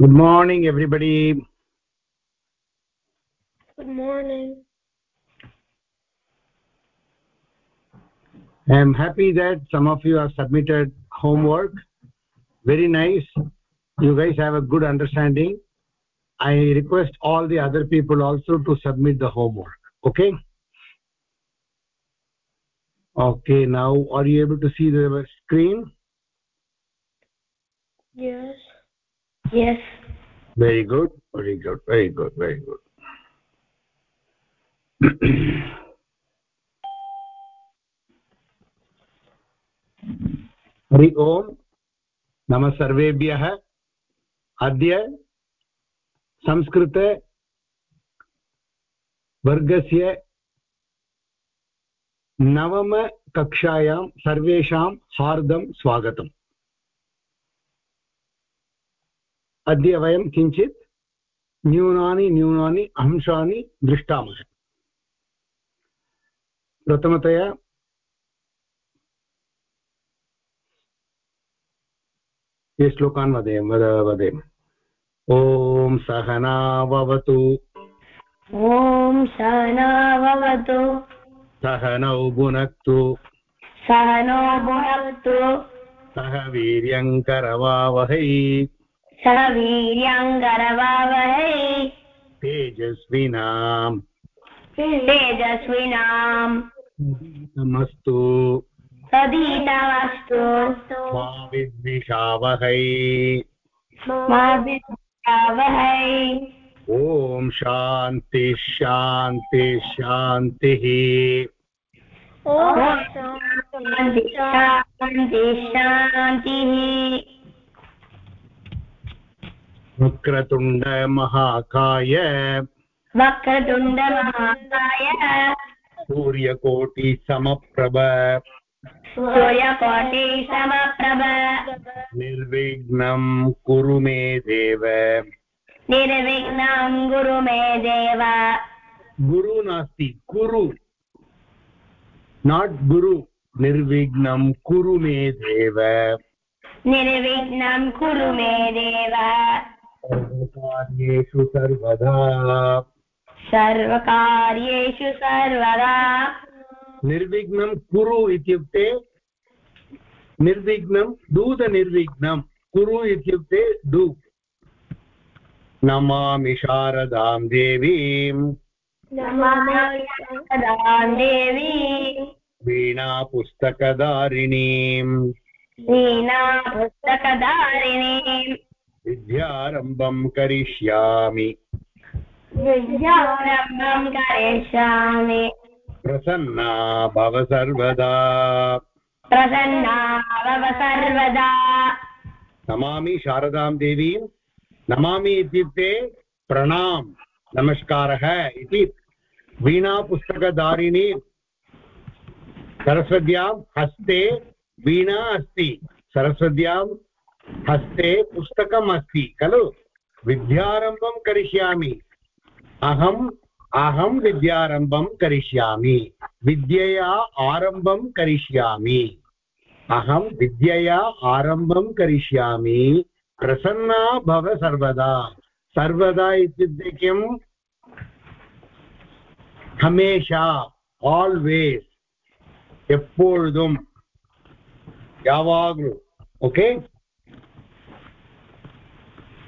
good morning everybody. Good morning. I am happy that some of you have submitted homework. Very nice. You guys have a good understanding. I request all the other people also to submit the homework okay? Okay now are you able to see the screen? Yes yes. Very good very good very good very good. Hari ओम्, नमः सर्वेभ्यः। अद्य संस्कृतवर्गस्य नवमकक्षायां सर्वेषां हार्दं स्वागतम्। अद्य वयं किञ्चित् न्यूनानि न्यूनानि अंशानि दृष्टामः प्रथमतया ये श्लोकान् वदेम वद वदेम। ॐ सहना भवतु ॐ सहनावतु सहनौ भुनक्तु। सहनो भुनक्तु। सह वीर्यङ्करवावहै सह वीर्याङ्गरवावहै तेजस्विनाम्। तेजस्विनाम्। नमस्तु सदीतमस्तु मा विद्विषावहै। मा विद्यावहै ॐ शान्ति शान्ति शान्तिः। ॐ शान्ति शान्ति शान्तिः। वक्रतुण्डमहाकाय वक्रतुण्डमहाकाय सूर्यकोटिसमप्रभ। सूर्यकोटिसमप्रभ। निर्विघ्नं कुरु मे देव। निर्विघ्नं गुरु मे देव। गुरु नास्ति कुरु। नाट् गुरु निर्विघ्नं कुरु मे देव। निर्विघ्नं कुरु मे देव। सर्वकार्येषु सर्वदा। सर्वकार्येषु सर्वदा। निर्विघ्नं कुरु इत्युक्ते निर्विघ्नं डू द निर्विघ्नं कुरु इत्युक्ते डू। नमामि शारदां देवीम्। देवी वीणापुस्तकधारिणीम् वीणा पुस्तकधारिणीम् विद्यारम्भं करिष्यामि। विद्यारम्भं करिष्यामि। प्रसन्ना भव सर्वदा। प्रसन्ना भव सर्वदा। नमामि शारदां देवीं। नमामि इत्युक्ते प्रणाम्। नमस्कारः इति वीणापुस्तकधारिणी सरस्वत्यां हस्ते वीणा अस्ति। सरस्वत्यां हस्ते पुस्तकम् अस्ति खलु? विद्यारम्भं करिष्यामि। अहम् अहं विद्यारम्भं करिष्यामि। विद्यया आरम्भं करिष्यामि। अहं विद्यया आरम्भं करिष्यामि। प्रसन्ना भव सर्वदा। सर्वदा इत्युक्ते किम् हमेशा आल्वेस् एपोल्दुम् यावाग्लु ओके? okay?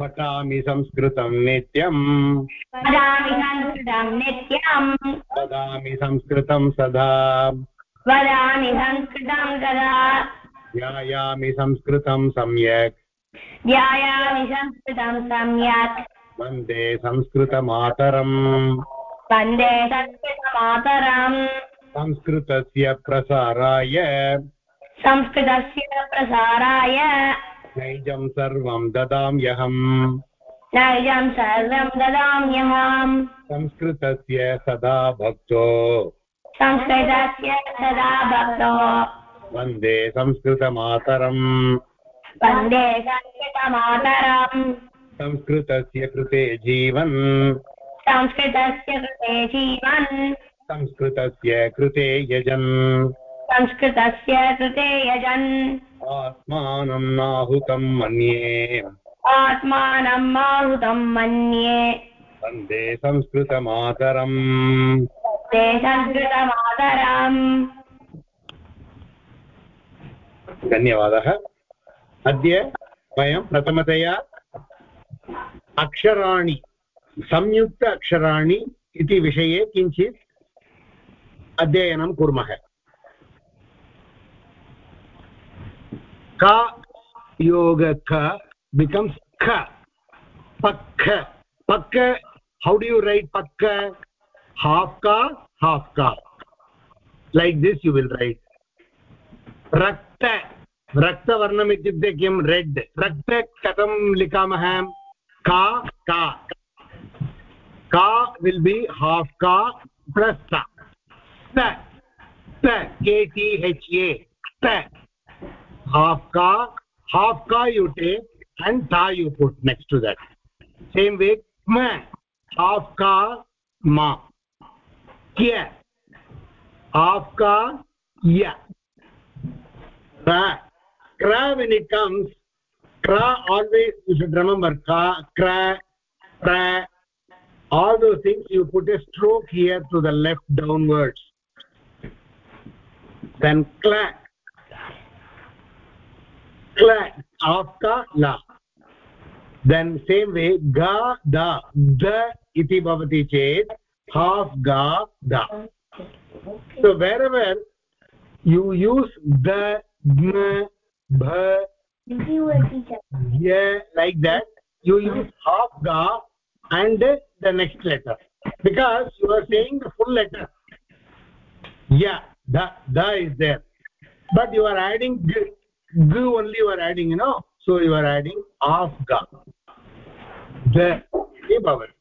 पठामि संस्कृतं नित्यम्। वदामि संस्कृतं नित्यम्। वदामि संस्कृतं सदा। वदामि संस्कृतं सदा। ध्यायामि संस्कृतं सम्यक्। ध्यायामि संस्कृतं सम्यक्। वंदे संस्कृतमातरम्। वंदे संस्कृतमातरम्। संस्कृतस्य प्रसाराय। संस्कृतस्य प्रसाराय। नैजं सर्वं ददाम्यहम् न इदं सर्वं ददाम्यहम् संस्कृतस्य सदा भक्तो। संस्कृतस्य सदा भक्तो। वंदे संस्कृतमातरम्। वंदे संस्कृतमातरम्। संस्कृतस्य कृते जीवन्। संस्कृतस्य कृते जीवन्। संस्कृतस्य कृते यजन्। संस्कृतस्य कृते यजन्। आत्मानं नाहुतं मन्ये। आत्मानं माहुतं मन्ये। वंदे संस्कृतमातरम्। ते संस्कृतमातरम्। धन्यवादः। अद्य वयं प्रथमतया अक्षराणि संयुक्त अक्षराणि इति विषये किञ्चित् अध्ययनं कुर्मः। का योग क becomes ख पक्ख पक्क how do you write pakka half ka half ka like this you will write rakta रक्तवर्णम् इत्युक्ते किं रेड् रक्त कथं लिखामः का का का विल् बि हाफ् का प्लस् ता त के T H A half ka half ka you take and ta you put next to that. Same way ma half ka ma. Kya half ka ya. Kra kra when it comes kra always you should remember ka kra pra. All those things you put a stroke here to the left downwards. Then clap kla afka la. Then same way ga da da iti bhavati chet half ga da. So wherever you use the gna bha yeah like that you use half ga and the next letter. Because you are saying the full letter. Yeah the the is there. But you are adding g, g only you are adding you know. So you are adding half ga. The इति भवति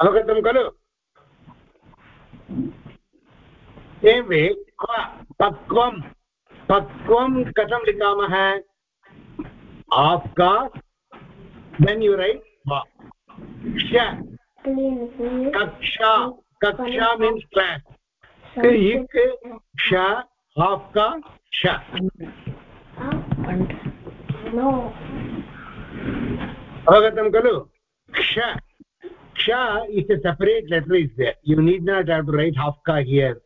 अवगतं खलु same way क्व पक्वं पक्वं कथं लिखामः आफ्का then you write क्ष कक्षा कक्षा मीन्स् क्लास् इक् क्ष आफ्का अवगत खलु क्ष क्ष is a separate letter is you need not have to write half का हियर्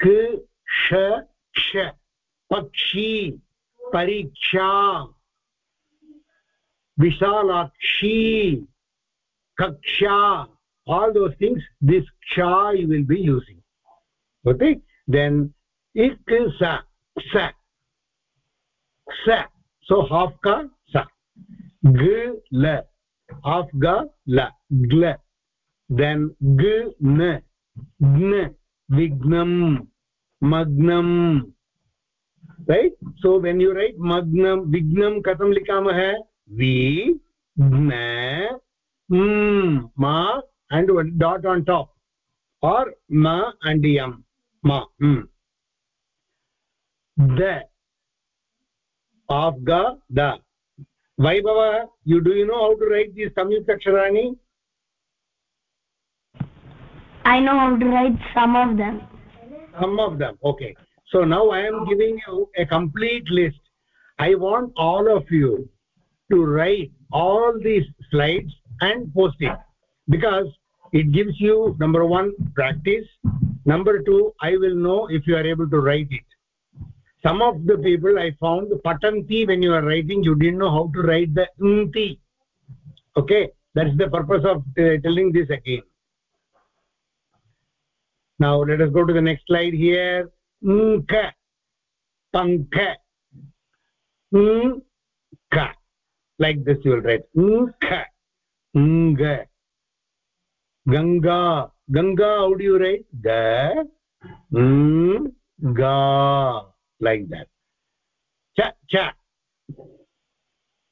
क्ष क्ष पक्षी परीक्षा विशालाक्षी कक्षा all those things this kṣa you will be using. Okay? Then ik sa स सो हाफ़ का स ग ल हाफ् ग ल ग्ल देन् ग न ग्न विघ्नम् मग्नम् right so when you write मग्नम् विघ्नम् कथम् लिखामः वि ज्ञ मा and dot on top or म अण्ड् यम् मा the of ga da vaibhava you do you know how to write these samyukta aksharani i know how to write some of them. Some of them okay. So now i am giving you a complete list. I want all of you to write all these slides and post it. Because it gives you number one practice. Number two i will know if you are able to write it some of the people i found patanti when you are writing you didn't know how to write the nti okay? That's the purpose of uh, telling this again. Now let us go to the next slide here. Nka pankha. Nka like this you will write. Nka nga ganga. Ganga how do you write? Ga mm, ga like that. Cha cha.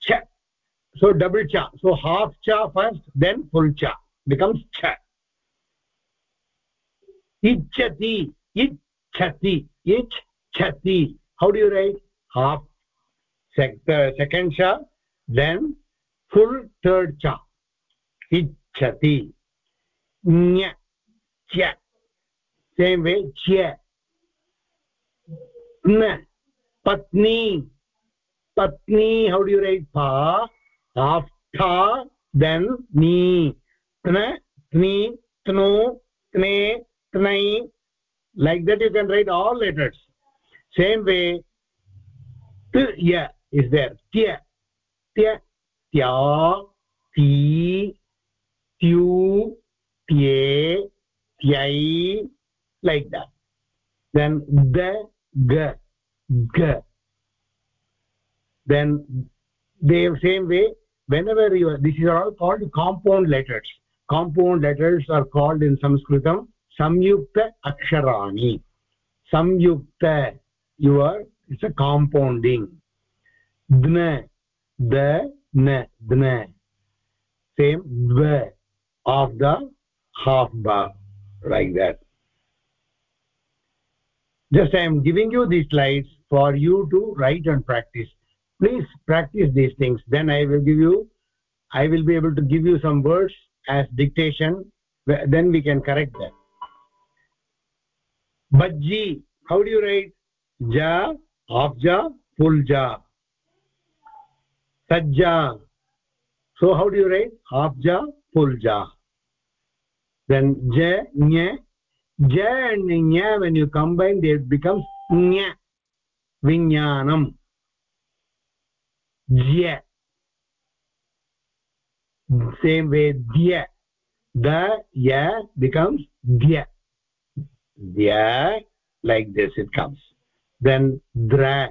Cha. So double cha. So half cha first then full cha. Becomes cha. Ichati ichati ichati how do you write? Half. Uh, second cha then full third cha. Ichati nya. Cha. Same way cha patni patni how do you write pa half tha then ni tna tni tno tne tnai like that you can write all letters same way t ya is there tya tya tya ti tyu tye tyai like that then the g g then the same way whenever you are this is all called compound letters compound letters are called in sanskritam samyukta aksharani samyukta you are it's a compounding dna the na dna same dva of the half bar like that just i am giving you these slides for you to write and practice. Please practice these things. Then i will give you i will be able to give you some words as dictation then we can correct that. Bajji how do you write? Ja half ja full ja. Sajja so how do you write? Half ja full ja. Then ja nya ja and nya when you combine it becomes nya. Vinyanam jya same way dya the ya becomes dya dya like this it comes. Then dra.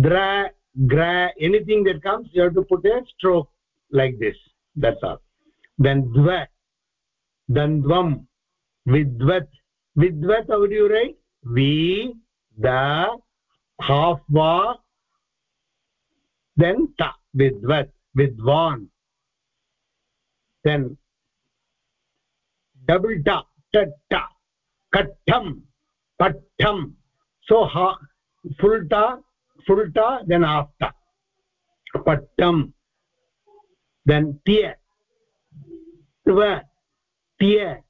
Dra gra anything that comes you have to put a stroke like this. That's all. Then dva. Dandvam विद्वत् विद्वत् our वि the half वा then त विद्वत्, विद्वान्. Then double ट टट्ट कट्ठं पट्ठं सो हा full to full then half पट्टं then त्य त्य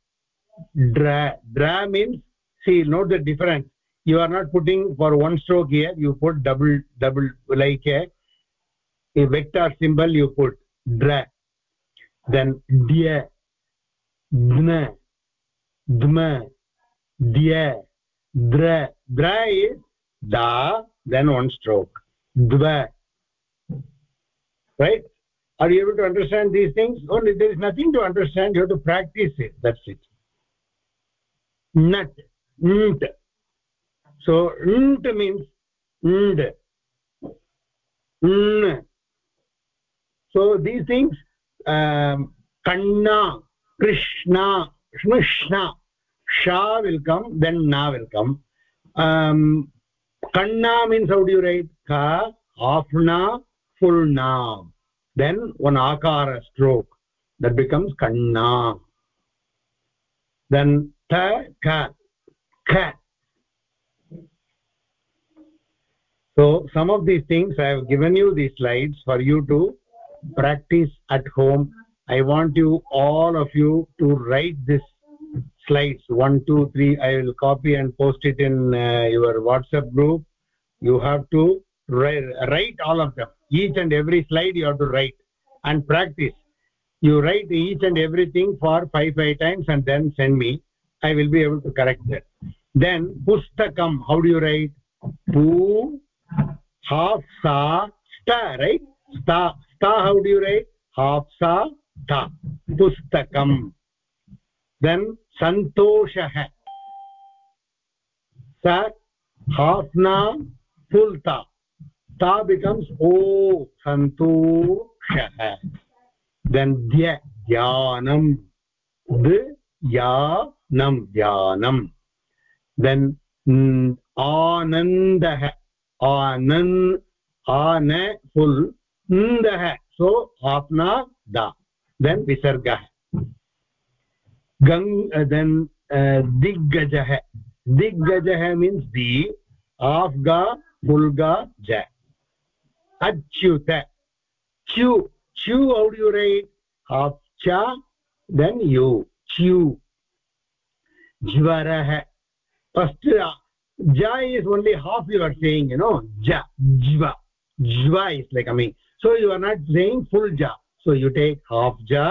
dra dra means see note the difference. You are not putting for one stroke here you put double double like a, a vector symbol you put dra. Then dia dna dma dia dra. Dra is da then one stroke. Dva. Right? Are you able to understand these things? Only there is nothing to understand you have to practice it. That's it nut. Nt so nt means nd n so these things um kanna krishna shmishna sha will come then na will come. Um kanna means how do you write? Ka half full na. Then one akara stroke that becomes kanna. Then so some of these things i have given you these slides for you to practice at home. I want you all of you to write this slides. One two three i will copy and post it in uh, your whatsapp group. You have to write, write all of them. Each and every slide you have to write and practice. You write each and everything for five five times and then send me i will be able to correct that then pustakam how do you write pu half sa sta right sta sta how do you write half sa ta pustakam then santoshah sa half na full ta ta becomes o santoshah then dhya dhyanam dhyanam स्वप्नं ज्ञानं आनंद आनन्दः, आनन् आन फुल् न्दः, सो आप्ना दा। Then विसर्गः। दिग्गज then means the means the आफ्गा फुल्गा ज। अच्युत। च्यु। च्यु औड् यू रैट् आफ् च देन् यु च्यू। Jvarah first uh, ja is only half you are saying you know ja jva jva is like i mean so you are not saying full ja so you take half ja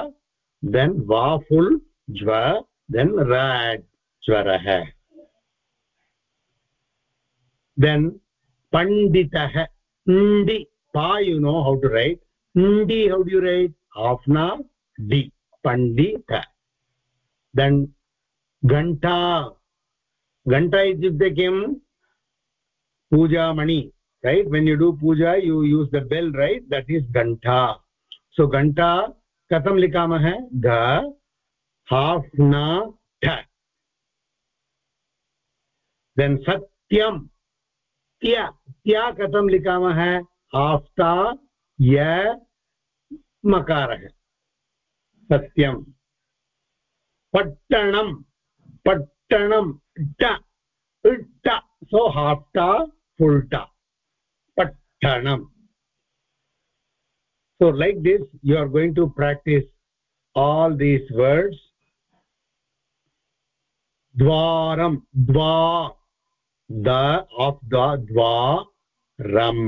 then va full jva then rad jvarah then panditah ndi pa you know how to write ndi how do you write half na d pandita then घण्टा घण्टा इत्युक्ते किं पूजामणि right when you do puja you use the bell right that is घण्टा so घण्टा कथं लिखामः घ half न देन् सत्यं त्या त्या कथं लिखामः आफ्ता य मकारः सत्यं पट्टणं पट्टणम् ट सो हाफ्टा फुल्टा पट्टणम् so like this you are going to practise all these words द्वारं द्वा द आफ् द द्वा रम्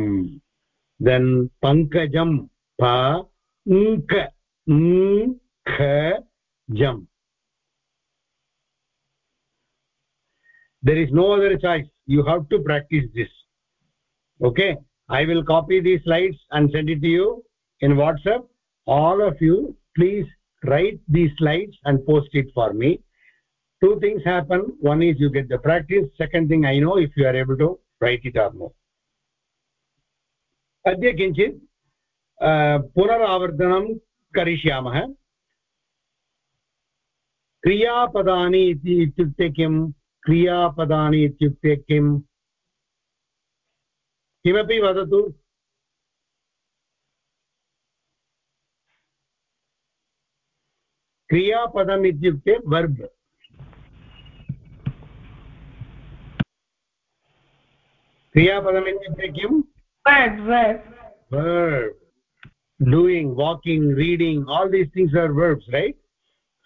देन् पङ्कजं प ङ्क there is no other choice you have to practice this okay i will copy these slides and send it to you in whatsapp all of you please write these slides and post it for me two things happen one is you get the practice second thing i know if you are able to write it or no अद्य किञ्चित् पुनरावर्तनं करिष्यामः क्रियापदानि इति इत्युक्ते किम् क्रियापदानि इत्युक्ते किम् किमपि वदतु क्रियापदम् इत्युक्ते वर्ब् क्रियापदम् इत्युक्ते verb doing walking reading all these things are verbs right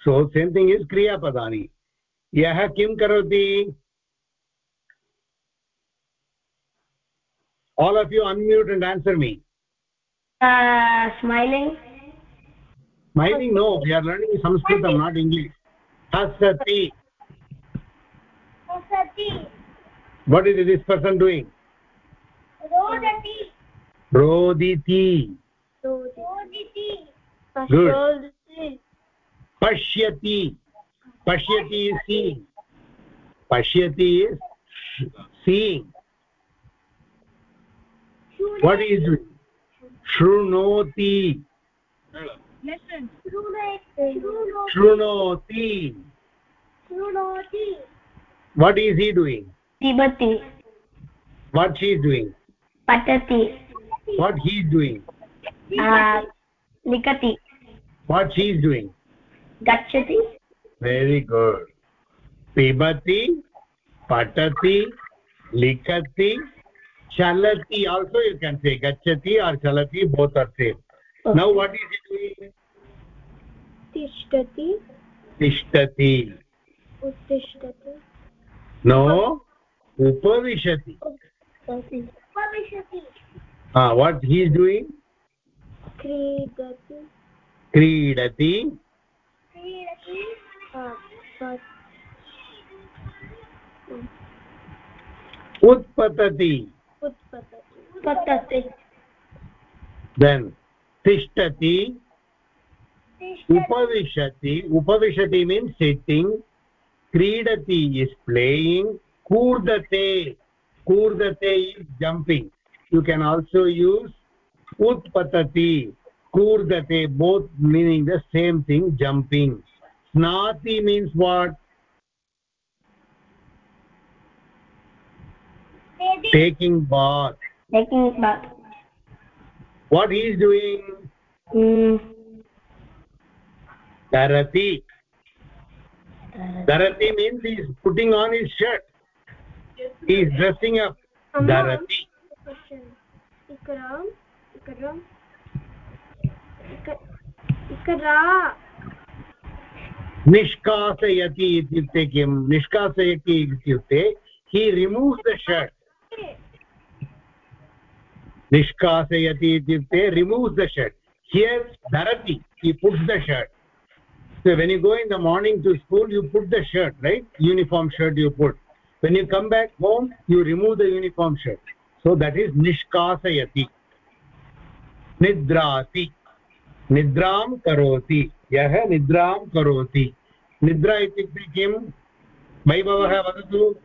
so same thing is kriya padani यः किं करोति all of you unmute and answer me uh, smiling smiling no we are learning sanskritam not english hasati hasati what is this person doing rodati roditi roditi good pashyati pashyati is seeing. Pashyati is seeing. What is doing? Shrunoti listen shrunoti shrunoti what is he doing? Pibati what she is doing? Patati. What he is doing? Uh, likati what she is doing? Gachati very good pibati patati likati chalati also you can say gachati or chalati both are same okay. now what is he doing tishtati tishtati uttishhtati no upavishati upavishati ah what he is doing क्रीडति क्रीडति क्रीडति उत्पतति। उत्पतति। Then तिष्ठति। उपविशति। उपविशति means sitting क्रीडति is playing कूर्दते। कूर्दते is jumping you can also use उत्पतति। कूर्दते both meaning the same thing jumping snati means what? Taking. Bath. Taking bath. What he is doing? Hmm. Dharati dharati means he is putting on his shirt. He is dressing up. Dharati ikram. Ikram. Ikra निष्कासयति इत्युक्ते किं निष्कासयति इत्युक्ते हि removes the shirt निष्कासयति इत्युक्ते removes the shirt here धरति he puts the shirt so when you go in the morning to school you put the shirt right uniform shirt you put when you come back home you remove the uniform shirt so that is nishkasayati nidrati nidram karoti यः निद्रां करोति। निद्रा इत्युक्ते किं वैभवः वदतु।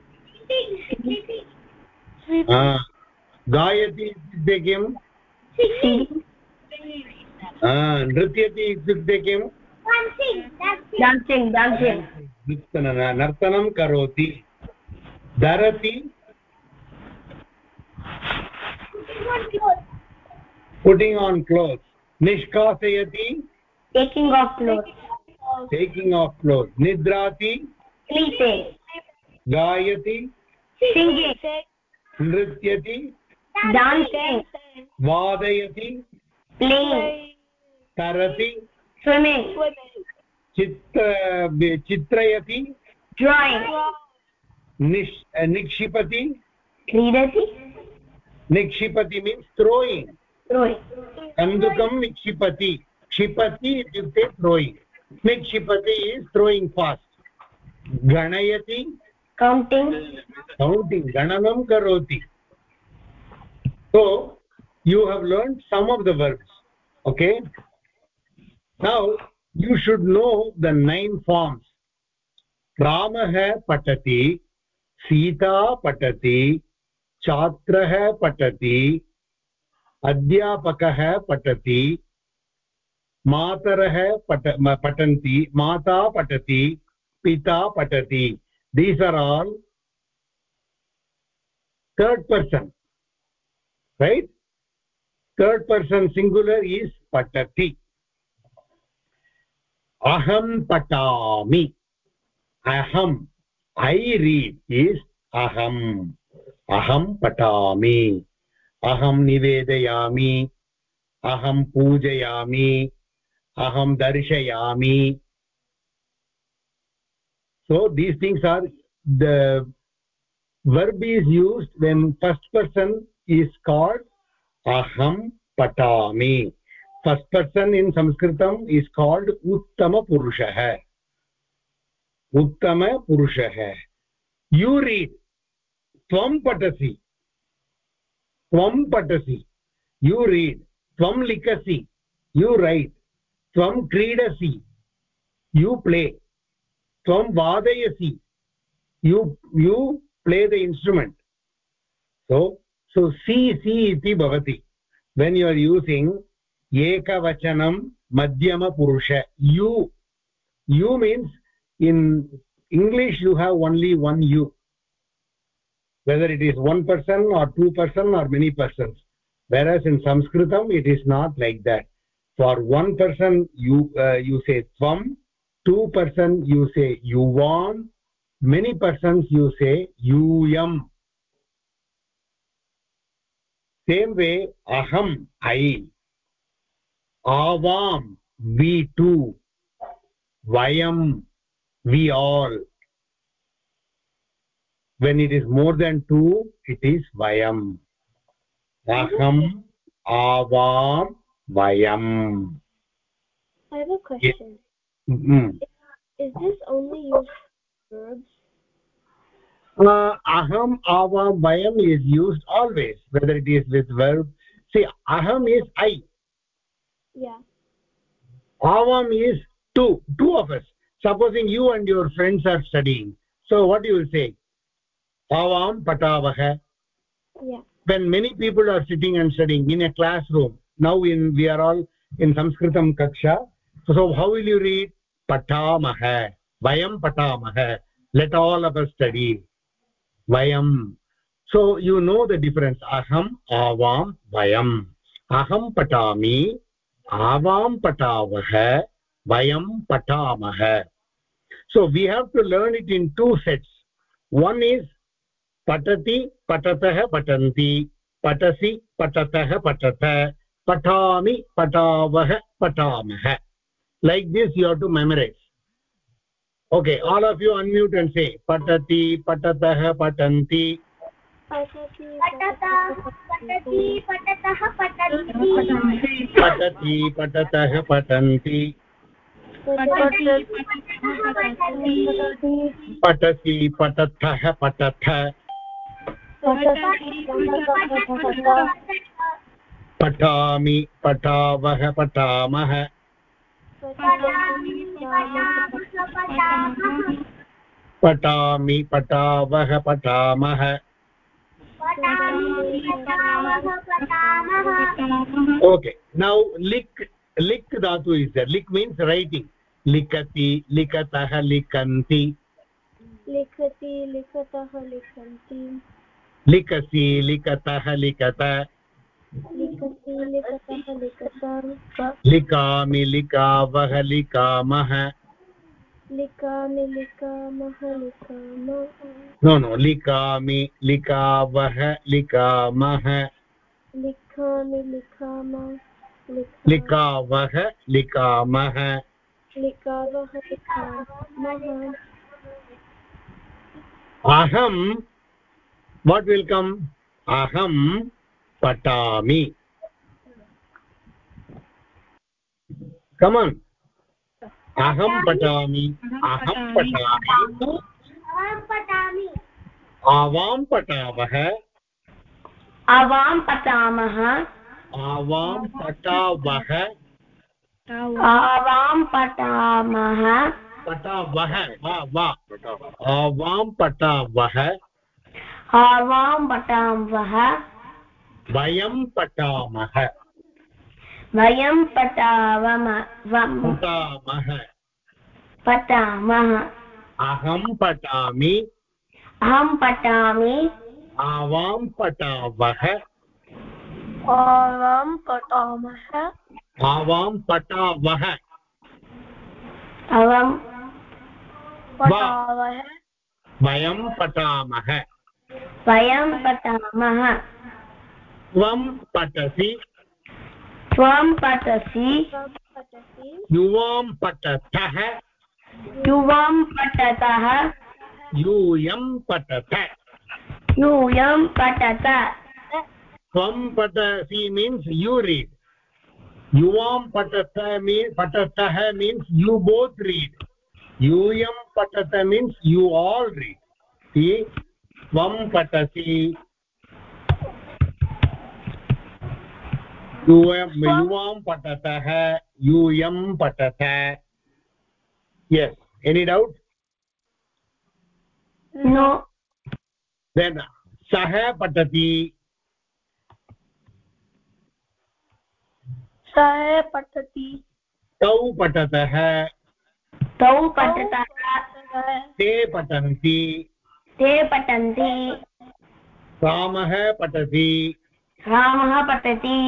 गायति इत्युक्ते किं नृत्यति इत्युक्ते किं नर्तनं करोति। धरति। पुटिङ्ग् आन् क्लोत् निष्कासयति। Taking off clothes taking off clothes nidrati sleeping gayati singing nrityati dancing vadayati playing tarati swimming चित्र चित्रयति drawing निश् निक्षिपति क्रीडति निक्षिपति मीन्स् throwing throwing कन्दुकं निक्षिपति क्षिपति इत्युक्ते थ्रोयिङ्ग् स्मिक् क्षिपति इस् थ्रोयिङ्ग् फास्ट् गणयति। कौण्टिङ्ग् गणनं करोति। So you have learn some of the words okay now you should know the nine forms रामः पठति सीता पठति छात्रः पठति अध्यापकः पठति मातरः पट पठन्ति, माता पटती पिता पटती these are all third person right third person singular is पठति अहम पठामि अहम् ऐ रीड् ईस् अहम् अहं पठामि अहं निवेदयामि अहं पूजयामि अहम दर्शयामी। So these things are the verb is used when first person is called अहं पठामि. फस्ट् पर्सन् इन् संस्कृतम् इस् काल्ड् उत्तमपुरुषः उत्तमपुरुषः यु रीड् त्वं पठसि त्वं पठसि यु रीड् त्वं लिखसि you write tvam क्रीडसि you play tvam vadayasi you you play the instrument so so si si iti bhavati when you are using ekavachanam madhyama purusha you you means in english you have only one you whether it is one person or two person or many persons whereas in sanskritam it is not like that for one person you uh, you say tvam. Two person you say yuvam. Many persons you say yuyam. Same way aham i. Avam we too. Vayam we all. When it is more than two it is vayam. Aham avam vayam i have a question. Mm -hmm. is this only used verbs? Uh, aham avam vayam is used always whether it is with verb. See aham is i. Yeah. Avam is two two of us. Supposing you and your friends are studying. So what do you will say? Avam patavah yeah. When many people are sitting and studying in a classroom now in we are all in sanskritam kaksha. So, so how will you read patamah vayam patamah let all of us study. Vayam. So you know the difference. Aham avam vayam. Aham patami avam patavah vayam patamah so we have to learn it in two sets. One is patati patatah patanti. Patasi patatah patatah patami patavah patamah like this you have to memorize okay all of you unmute and say patati patatah patanti पठति पठतः पठन्ति पठति पठतः पठन्ति पठसि पठतः पठथ पठामि पठावः पठामः। पठामि पठावः पठामः। ओके नौ लिक् लिक् दातु इस् लिक् मीन्स् रैटिङ्ग् लिखति लिखतः लिखन्ति। लिखति लिखतः लिखन्ति। लिखसि लिखतः लिखत। लिखामि लिखावः लिखामः लिखामि नो नो लिखामि लिखावः लिखामः लिखामि लिखामः। लिखावः लिखामः। लिखावः लिखामः वाट् विल् कम् पठामि कमन् अहं पठामि अहं आवाम आवां पठावः आवां पठामः पटा पठावः आवां पठामः पठावः आवां पठावः आवां पठावः vayam patamah वयं पठावम वम- patamah पठामः। aham patami अहं पठामि। आवां पटावः आवां पठामः। आवां पटावः अवं पठावः। वयं पठामः। वयं पठामः। त्वं पठसि त्वं पठसि युवां पठतः युवं पठतः यूयं पठत यूयं पठत त्वं पठसि मीन्स् यू रीड् युवां पठत मीन् पठतः मीन्स् यू बोत् रीड् यूयं पठत मीन्स् यू आल् रीड् त्वं पठसि युवं युवां पठतः यूयं पठत yes any doubt no then सः पठति सः पठति तौ पठतः तौ पठतः ते पठन्ति ते पठन्ति रामः पठति रामः पठति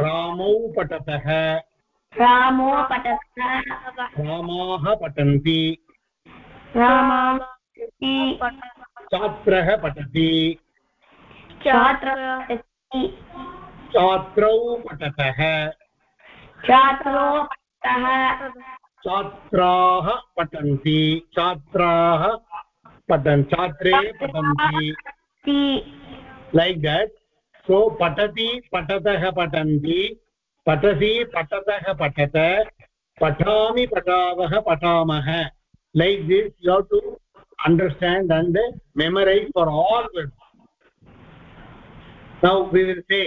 रामौ पठतः रामो पठतः रामाः पठन्ति छात्रः पठति छात्रौ पठतः छात्रो पठतः छात्राः पठन्ति छात्राः पठन् छात्रे पठन्ति लैक् देट् सो पठति पठतः पठन्ति पठसि पठतः पठत पठामि पठावः पठामः like this you have to understand and memorise for all words now we will say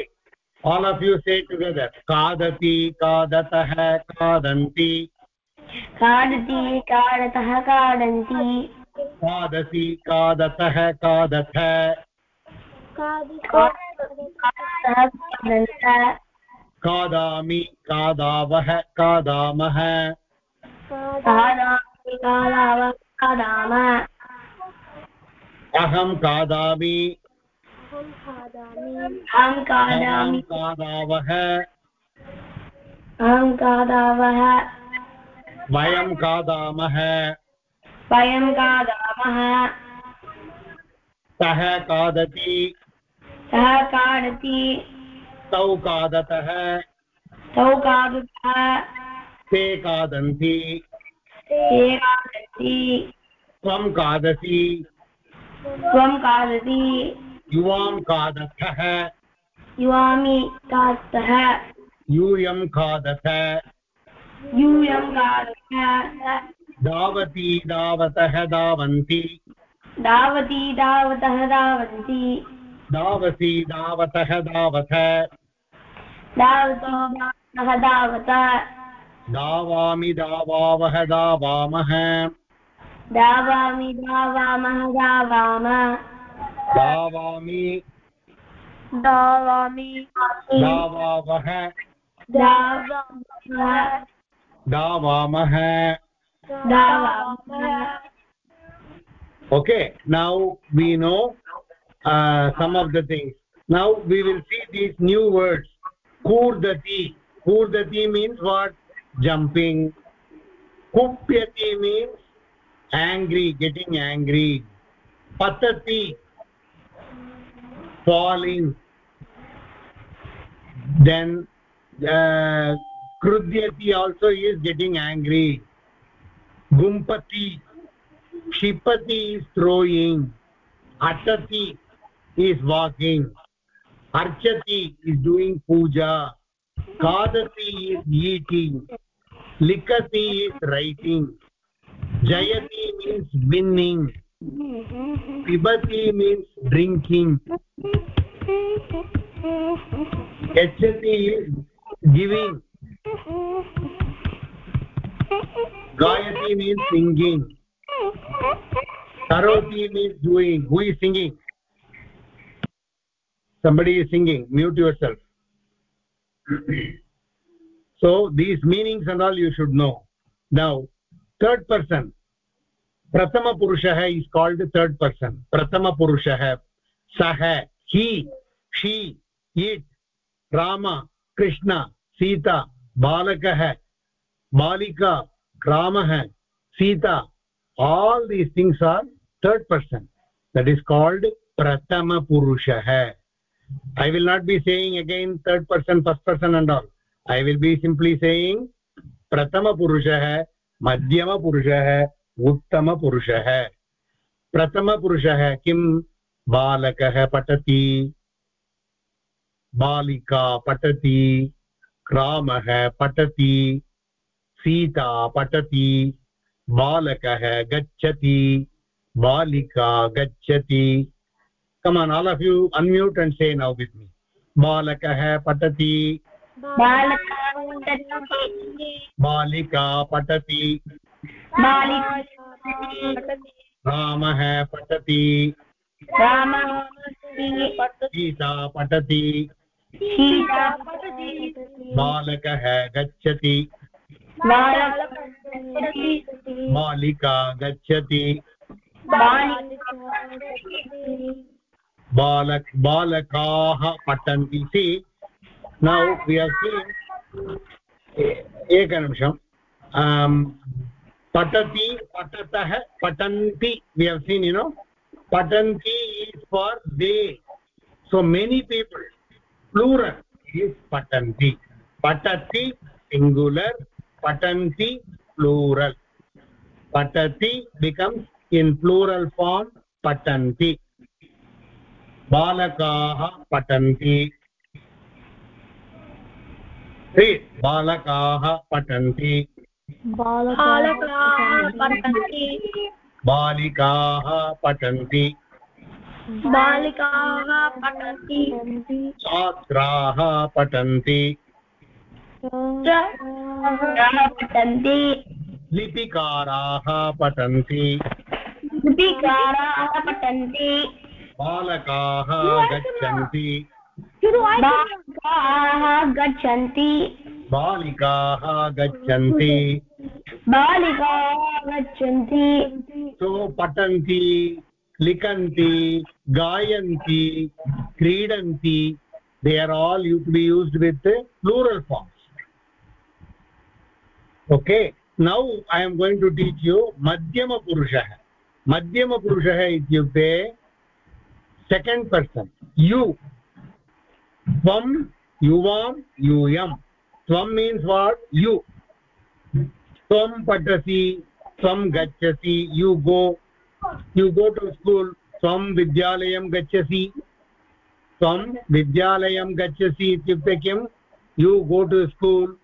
all of you say together खादति खादतः खादन्ति खादति खादतः खादन्ति खादसि खादतः खादथ खादामि खादावः खादामः अहं खादामि अहं खादावः अहं खादावः वयं खादामः वयं खादामः सः खादति सः खादति तौ खादतः तौ खादतः ते खादन्ति ते खादन्ति त्वं खादसि त्वं खादति युवां खादतः युवामि खादतः यूयं खादथ यूयं खादतः धावति धावतः धावन्ति। धावति धावतः धावन्ति धावसि धावतः धावथ धावति धावतः धावत धावामि धावावः धावामः धावामि धावामः धावाम धावामि धावामि धावावः धावामः धावामः धावामः okay now we know uh, some of the things. Now we will see these new words. Kurdati. Kurdati means what? Jumping. Kupyati means angry getting angry. Patati. Falling. Then uh, krudyati also is getting angry. Gumpati shipati is throwing atati is walking archati is doing puja kadati is eating likati is writing jayati means winning pibati means drinking gachati is giving gayati means singing karoti means doing who is singing somebody is singing mute yourself so these meanings and all you should know now third person prathama purushah is called third person prathama purushah sah he she it rama krishna sita balakah balika ramah sita all these things are third person that is called prathama purushah i will not be saying again third person first person and all i will be simply saying prathama purushah madhyama purushah uttama purushah prathama purushah kim बालकः पठति बालिका पठति रामः पठति सीता पठति बालकः गच्छति बालिका गच्छति। Come on all of you unmute and say now with me. बालकः पठति। बालिका पठति। रामः पठति। सीता पठति। बालकः गच्छति। बालकः गच्छति बालक बालकाः पठन्ति सि नौ एकनिमिषम् पठति पठतः पठन्ति वि हव् यु नो पठन्ति is for they so many people plural is पठन्ति पठति सिङ्गुलर् पठन्ति प्लूरल्। पठति बिकम्स् इन् प्लूरल् फार्म् पठन्ति। बालकाः पठन्ति। बालकाः पठन्ति। बालकाः पठन्ति। बालिकाः पठन्ति। बालिकाः पठन्ति। छात्राः पठन्ति। पठन्ति लिपिकाराः पठन्ति। लिपिकाराः पठन्ति। बालकाः गच्छन्ति। बालिकाः गच्छन्ति। बालिकाः गच्छन्ति। बालिकाः गच्छन्ति। सो पठन्ति लिखन्ति गायन्ति क्रीडन्ति। They are all used to be used with plural forms. Okay now I am going to teach you मध्यमपुरुषः मध्यमपुरुषः इत्युक्ते सेकेण्ड् पर्सन् यु त्वं युवां यूयं त्वं मीन्स् वाट् यु त्वं पठसि त्वं गच्छसि यु गो यु गो टु स्कूल् त्वं विद्यालयं गच्छसि त्वं विद्यालयं गच्छसि इत्युक्ते किं you go to school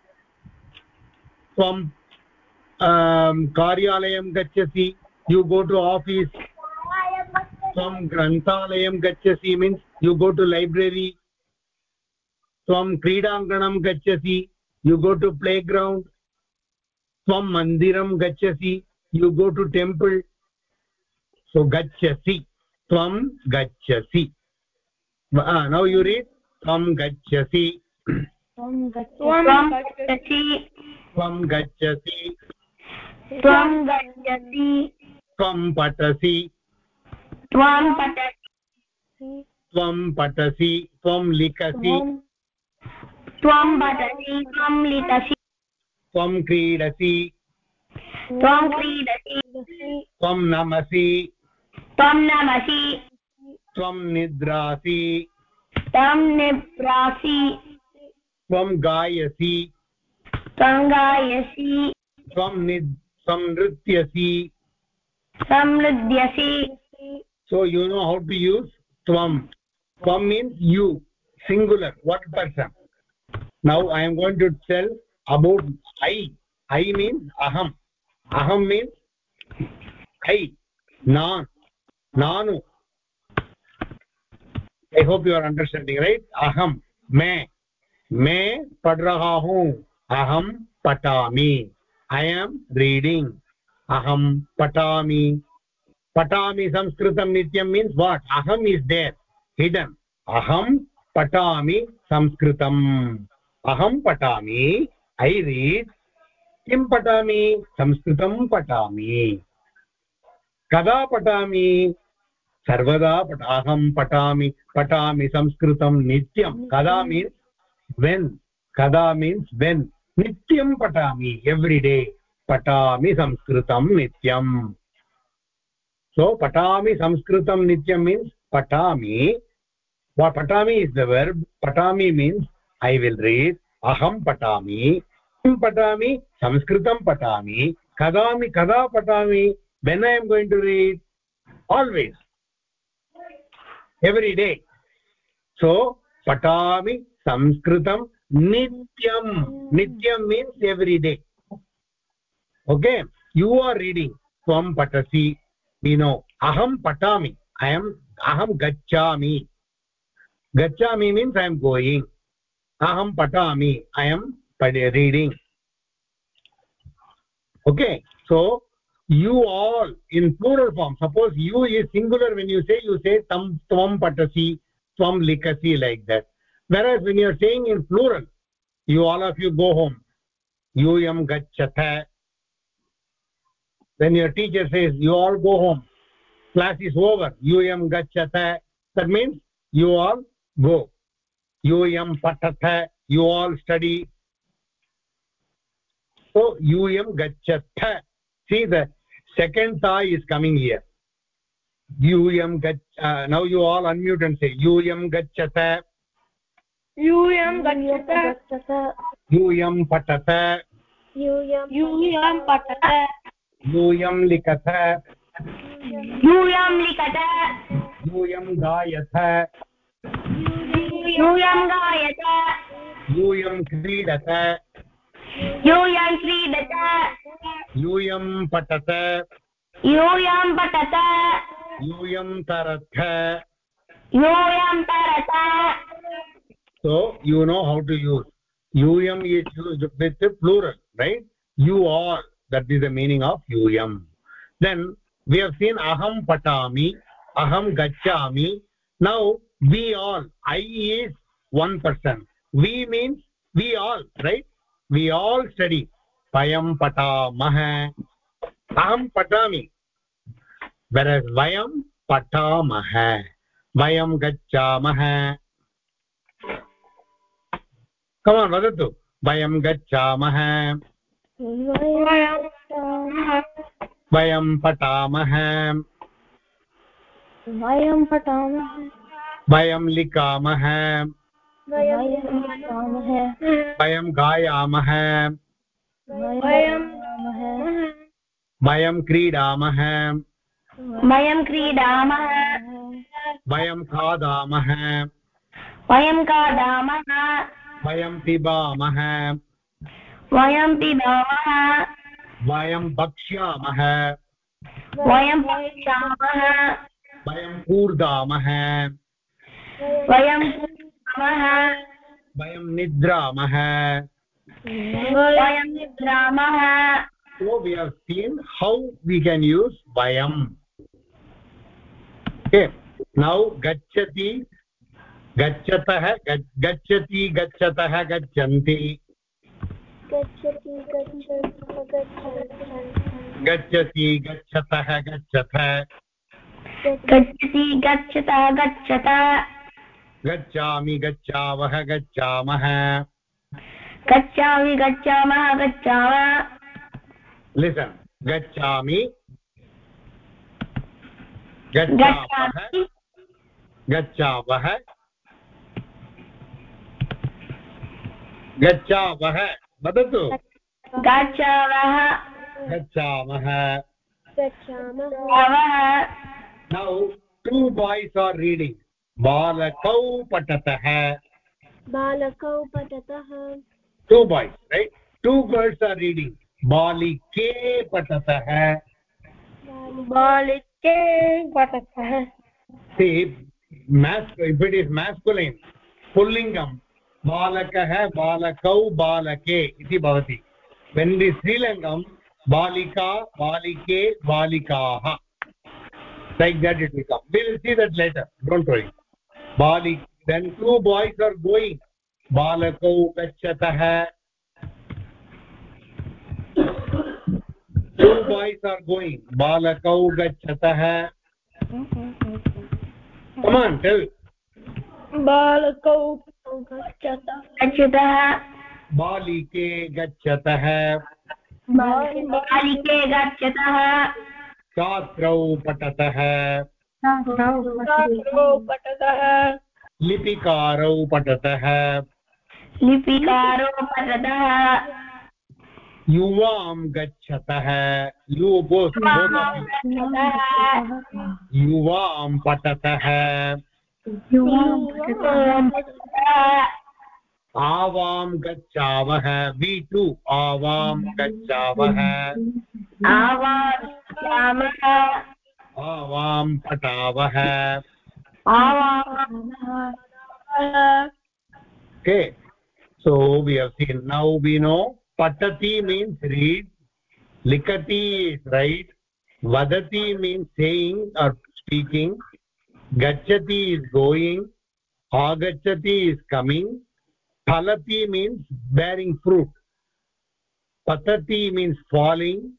um, कार्यालयं गच्छसि you go to office tvam granthalayam gachasi means you go to library tvam kridanganam gachasi you go to playground tvam mandiram gachasi you go to temple so gachasi tvam gachasi uh, now you read tvam gachasi त्वं गच्छसि tvam gachasi त्वं गच्छसि। tvam patasi त्वं पठसि tvam patasi tvam likasi त्वं पठसि त्वं लिखसि। tvam क्रीडसि। त्वं क्रीडसि। त्वं नमसि। त्वं नमसि। त्वं निद्रासि। त्वं निभ्रासि त्वं गायसि। त्वं गायसि त्वं नि संनृत्यसि so you know how to use त्वं त्वं means you singular now I am going to tell about I I means अहम् अहं मीन्स् ऐ नान् नानु ऐ होप् यु पढ़ रहा हूँ अहम पठामि i am reading aham patami patami sanskritam nityam means what aham is there hidden aham patami sanskritam aham patami i read किं पठामि संस्कृतं पठामि कदा पठामि सर्वदा पठ अहं पठामि पठामि संस्कृतं नित्यं कदा मीन्स् वेन् कदा मीन्स् वेन् नित्यं पठामि एव्रि डे पठामि संस्कृतं नित्यम् so patami sanskritam nityam means patami what patami is the verb patami means i will read aham patami kim patami sanskritam patami kadami kada patami when i am going to read always every day so patami sanskritam nityam nityam means every day okay you are reading tvam patasi you know aham patami i am aham gachami gachami means i am going aham patami i am reading okay so you all in plural form suppose you is singular when you say you say tam tvam patasi tvam likasi like that whereas when you are saying in plural you all of you go home. You am gachata when your teacher says you all go home class is over. You am gachata that means you all go. You am patata. You all study. So you am gachata see the second tha is coming here. You am gach uh, now you all unmute and say you am gachata यूयं गच्छत। यूयं पठत। यूयं लिखत। यूयं लिखत। यूयं गायत। यूयं गायत। यूयं क्रीडत। यूयं क्रीडत। यूयं पठत। यूयं पठत। यूयं तरथ। यूयं तरथ। So you know how to use um is used with plural right you all that is the meaning of um then we have seen aham patami aham gachami now we all i is one person we means we all right we all study vayam patamah aham patami whereas vayam patamah vayam gachamah on vadatu vayam gachamah. वयं पठामः वयं पठामः वयं लिखामः वयं गायामः वयं वयं क्रीडामः वयं क्रीडामः वयं खादामः वयं खादामः वयं पिबामः। वयं पिबामः। वयं भक्ष्यामः। वयं पक्षामः वयं कूर्दामः। वयं कुर्मः वयं निद्रामः। वयं निद्रामः। So we have seen how we can use vayam okay now gacchati gachatah gacchati gachatah gachanti गच्छति गच्छति गच्छति गच्छतः गच्छथ। गच्छति गच्छतः गच्छत। गच्छामि गच्छावः गच्छामः। गच्छामि गच्छामः गच्छामः लिसन् गच्छामि गच्छावः गच्छामि। गच्छावः गच्छावः। वदतु। गच्छावः। गच्छामः गच्छामः। Now two boys are reading बालकौ पठतः। बालकौ पठतः। Two boys right two girls are reading बालिके पठतः। बालिके पठतः। See mas if it is masculine pullingam बालकः बालकौ बालके इति भवति। वेन्दि श्रीलङ्गं बालिका बालिके बालिकाः। Like that it become will see that letter don't worry Bali then two boys are going बालकौ गच्छतः टु बाय्स् आर् गोयिङ्ग् बालकौ गच्छतः बालकौ गच्छतः। गच्छतः बालिके गच्छतः। बालिके गच्छतः। छात्रौ पठतः। छात्रौ पठतः। लिपिकारौ पठतः। लिपिकारो पठतः। युवां गच्छतः। युवां पठतः आवाम गच्छावः आवाम टु आवाम गच्छावः। के so we are seen now be no पटती means read लिखती इस् रैट् वदति means saying are speaking gachati is going agachati is coming phalati means bearing fruit. Patati means falling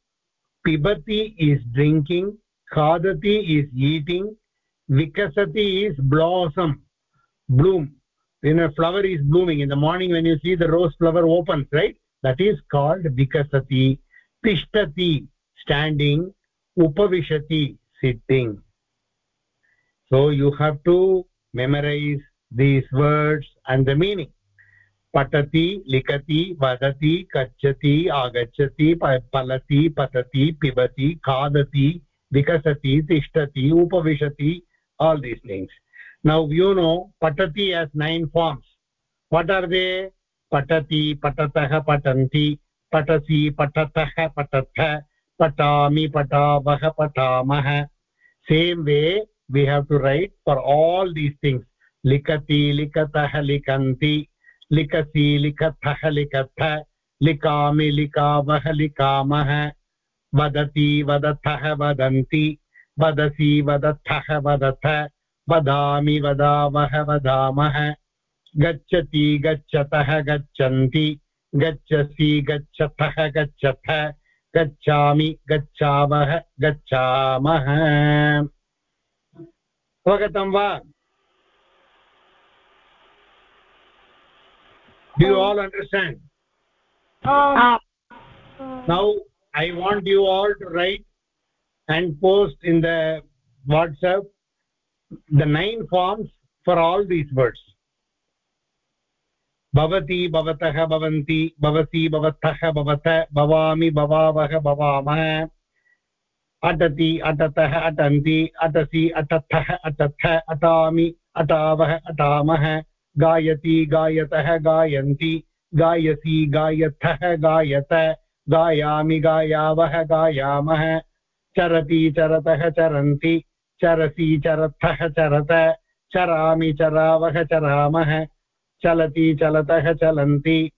pibati is drinking khadati is eating vikasati is blossom bloom. When a flower is blooming. In the morning when you see the rose flower opens right? That is called vikasati. Tishtati standing. Upavishati sitting so you have to memorize these words and the meaning patati likati vadati kachati agachati palati patati pibati khadati vikasati tishtati upavishati all these things now you know patati has nine forms what are they patati patatah patanti patasi patatah patatha patami patavah patamah same way we have to write for all these things likati likatah likanti likasi likathah likatha likami likavah likamah vadati vadathah vadanti vadasi vadathah vadatha वदामि वदामः वदामः गच्छति गच्छतः गच्छन्ति गच्छसि गच्छतः गच्छथ गच्छामि गच्छावः गच्छामः अवगतं वा do you all understand now i want you all to write and post in the whatsapp the nine forms for all these words भवति भवतः भवन्ति भवति भवतः भवत भवामि भवावः भवामः अटति अटतः अटन्ति अटसि अटथः अटथ अटामि अटावः अटामः गायति, गायतः, गायन्ति, गायसि, गायथः, गायत, गायामि, गायावः, गायामः, चरति, चरतः, चरन्ति, चरसि, चरथः, चरत, चरामि, चरावः, चरामः, चलति, चलतः, चलन्ति,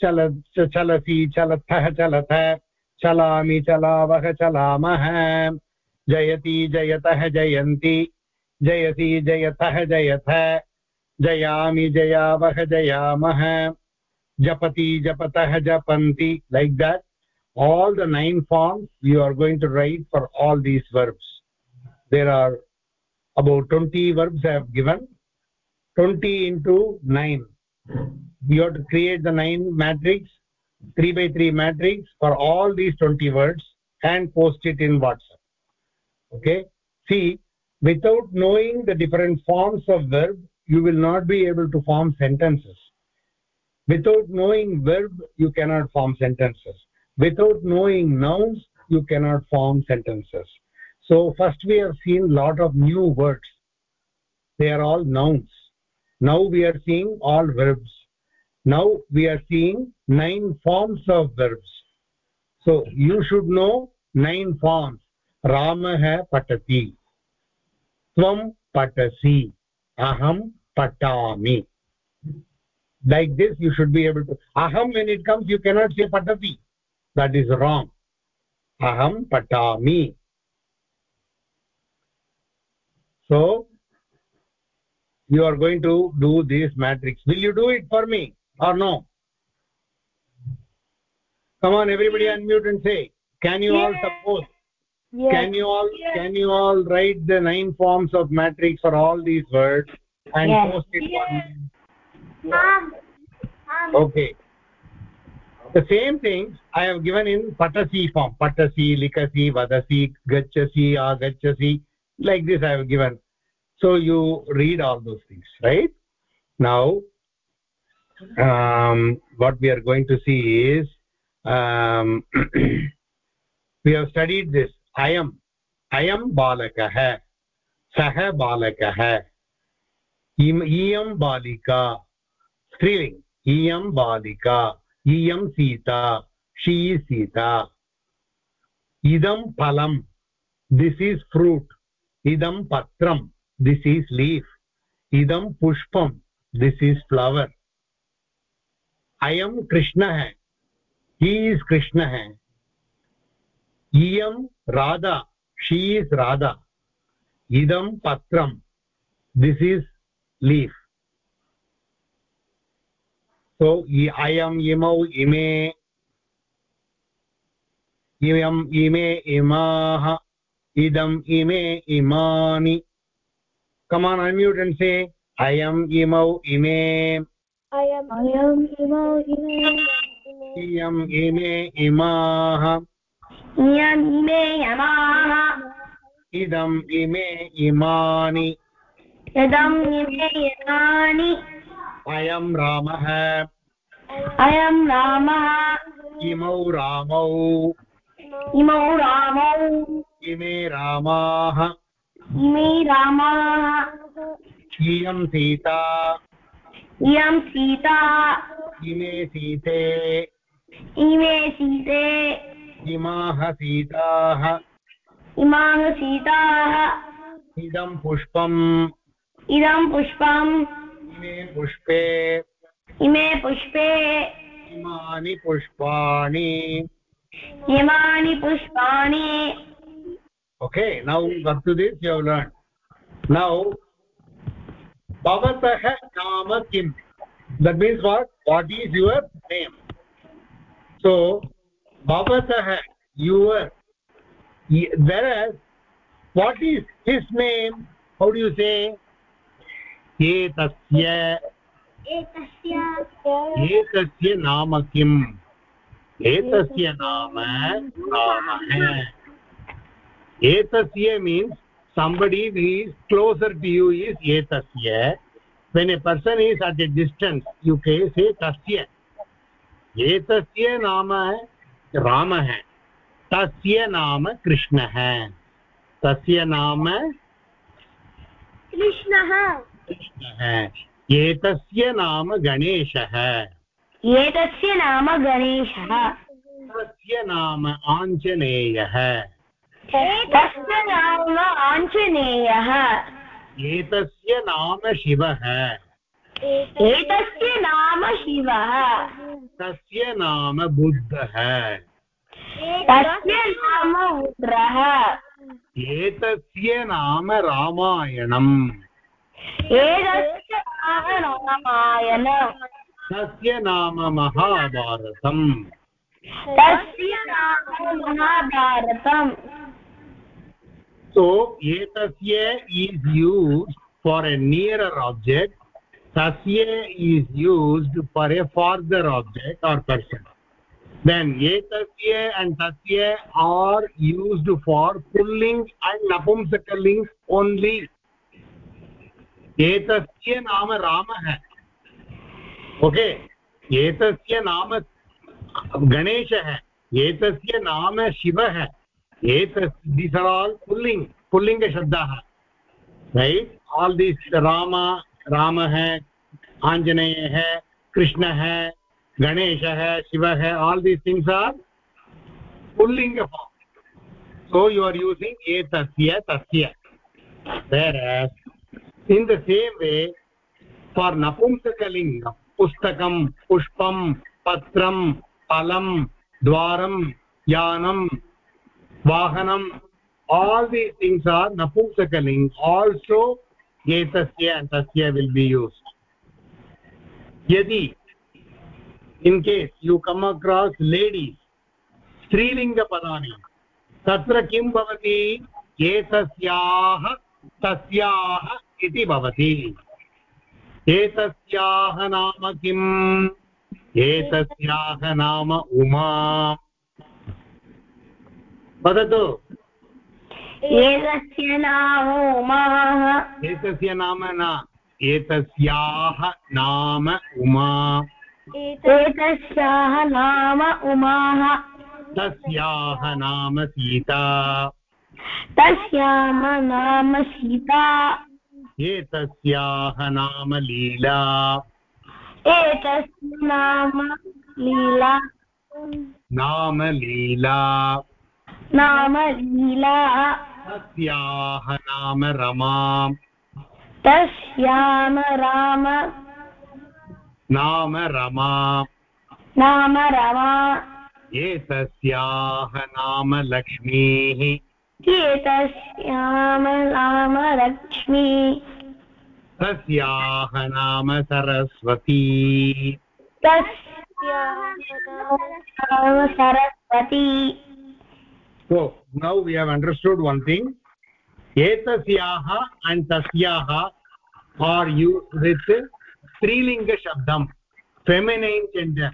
चल, चलसि, चलथः, चलत चलामि चलावः चलामः। जयति जयतः जयन्ति। जयति जयतः जयथ। जयामि जयावः जयाम। जपति जपत जपन्ति। Like that all the nine forms you are going to write for all these verbs there are about twenty verbs have given twenty into nine you have to create the nine matrix 3 by 3 matrix for all these 20 words and post it in whatsapp. Okay? See without knowing the different forms of verb you will not be able to form sentences. Without knowing verb you cannot form sentences. Without knowing nouns you cannot form sentences. So first we have seen lot of new words. They are all nouns. Now we are seeing all verbs. Now we are seeing nine forms of verbs. So you should know nine forms. Rama ramah patati. Tvam patasi. Aham patami. Like this you should be able to aham when it comes you cannot say patati. That is wrong. Aham patami. So you are going to do this matrix. Will you do it for me or no come on everybody unmute and say can you all suppose yes. Can you all can you all write the nine forms of matrix for all these words and Yes. post it for me? Ma'am ma'am okay. The same things i have given in patasi form. Patasi likasi vadasi gachasi agachasi like this i have given. So you read all those things right? Now um, what we are going to see is um, we have studied this. I am i am balakah. Balakah im iyam balika. स्त्रीलिङ्ग् इयं बालिका इयं Sita she Sita इदं फलं this fruit इदं पत्रं this is leaf इदं पुष्पं दिस् इस् फ्लवर् अयं कृष्णः ही इस् कृष्णः इयं राधा शी इस् राधा इदं पत्रं this is leaf so ayam imau ime iyam ime imah idam ime imani come on unmute and say ayam imau ime i am i am imau ime इयम् इमे इमाः। इमे यमाः। इदम् इमे इमानि। इदम् इमे इमानि अयम् रामः। अयम् रामः। इमौ रामौ। इमौ रामौ। इमे रामाः। इमे रामाः। इयम् सीता। इयम् सीता। इमे सीते। इमे सीते। इमाः सीताः। इमाः सीताः। इदं पुष्पम्। इमे पुष्पे। इमे पुष्पे। इमानि पुष्पाणि। ओके नौ गु दिस् नौ नाम किम्? That means what what is so bhavatah your whereas what is his name how do you say etasya etasya एतस्य नाम किम् एतस्य नाम रामः एतस्य means somebody who is closer to you is etasya when a person is at a distance you can say tasya etasya नाम रामः तस्य नाम कृष्णः तस्य नाम कृष्णः कृष्णः एतस्य नाम गणेशः एतस्य नाम गणेशः तस्य नाम आञ्जनेयः तस्य नाम आञ्जनेयः एतस्य नाम शिवः एतस्य नाम शिवः। तस्य नाम बुद्धः। तस्य नाम रुद्रः। एतस्य नाम रामायणम्। एतस्य नाम रामायणम् तस्य नाम महाभारतम्। तस्य नाम महाभारतम्। So etasya is used for a nearer object tasya is used for a farther object or person then etasya and tasya are used for pulling and napumsakaling only etasya naam ramah okay एतस्य नाम गणेशः एतस्य नाम शिवः एतस् these are all पुल्लिङ्ग् पुल्लिङ्गशब्दाः right all these Rama Rama है, आंजनेय है, कृष्ण है, गणेश है, शिव है all these things are pulling form so you are using ए तस्य तस्य. There as in the same way for नपुंसकलिंग पुस्तकम पुष्पम पत्रम फलम Dwaram Yanam वाहनम all these things are napumsakaling also एतस्य तस्य विल् बि यूस्ड् यदि in case you come across ladies स्त्रीलिङ्गपदानि, तत्र किं भवति? एतस्याः, तस्याः इति भवति। एतस्याः नाम किम्? एतस्याः नाम उमा। वदतु। एतस्य नाम उमाः। एतस्य नाम न एतस्याः नाम उमा। एतस्याः नाम उमाः। तस्याः नाम सीता। तस्याः नाम सीता। एतस्याः नाम लीला। एतस्य नाम लीला। नाम लीला। नाम लीला। तस्याः नाम रमा तस्याम राम। नाम रमा नाम रमा। एतस्याः नाम लक्ष्मीः। एतस्याम नाम लक्ष्मी। तस्याः नाम सरस्वती। तस्याः नाम Saraswati. so now we have understood one thing. Etasyaah and tasyaah are used with strilinga shabdam feminine gender.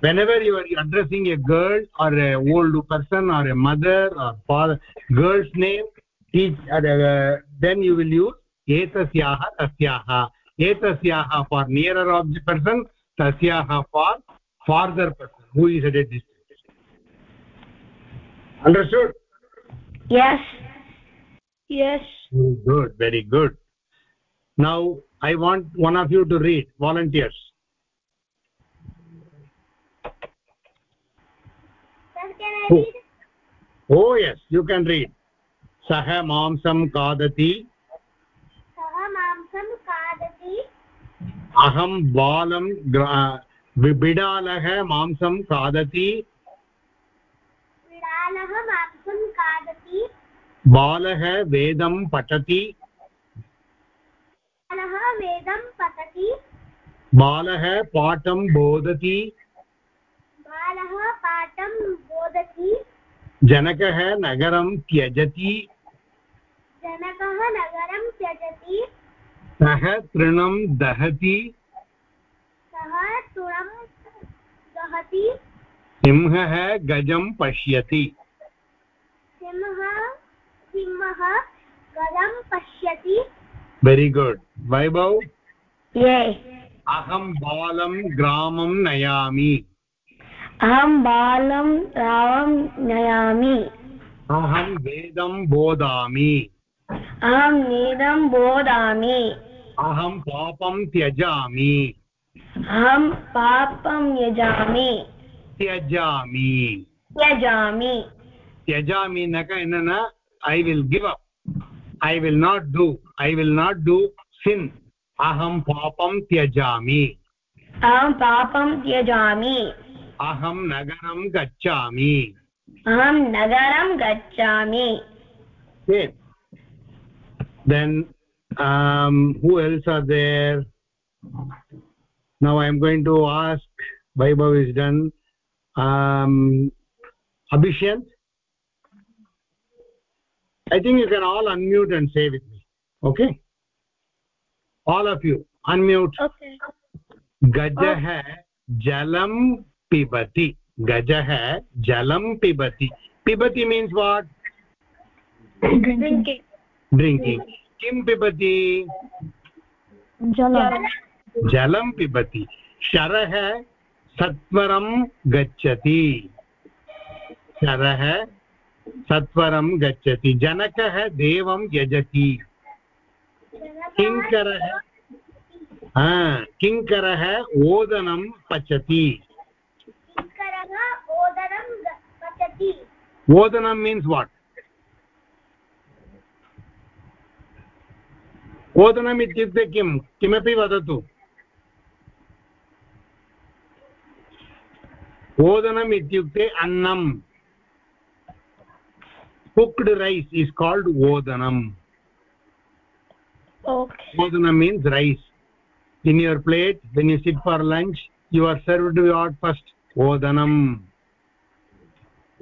Whenever you are addressing a girl or a old person or a mother or father girl's name teach, uh, then you will use etasyaah tasyaah etasyaah for nearer object person tasyaah for farther person. Who is at a distance understood yes yes good very good now i want one of you to read volunteers oh. oh yes you can read सः मांसं खादति सः मांसं खादति अहं बालं बिडालः मांसं खादति बिडालः मांसं खादति। बालः वेदं पठति। बालः वेदं पठति। बालः पाठं बोधति। बालः पाठं बोधति। जनकः नगरं त्यजति। जनकः नगरं त्यजति। सः तृणं दहति। सः तृणं दहति। सिंहः गजं पश्यति। सिंहः सिंहः गजं पश्यति। Very good Vaibhav? ये अहं बालं ग्रामं नयामि। अहं बालं रावं नयामि। अहं वेदं बोधामि। अहं नीदं बोधामि। अहं पापं त्यजामि। अहं पापं यजामि। त्यजामि त्यजामि त्यजामि न न I will give up I will not do I will not do sin अहं पापं त्यजामि अहं पापं त्यजामि अहं नगरं गच्छामि अहं नगरं गच्छामि then um, who else are there? Now i am going to ask vaibhav is done. Um abhishek i think you can all unmute and say with me okay all of you unmute okay गजः जलं पिबति गजः जलं पिबति पिबति means what drinking drinking किं पिबति jalam जलं पिबति शरः सत्वरं गच्छति। शरः सत्वरं गच्छति। जनकः देवं यजति। किङ्करः किङ्करः ओदनं पचति। ओदनं मीन्स् वाट् ओदनम् इत्युक्ते किं? किमपि वदतु। ओदनम् इत्युक्ते अन्नं कुक्ड् रैस् इस् काल्ड् ओदनम् okay odanam means rice in your plate when you sit for lunch you are served what first odanam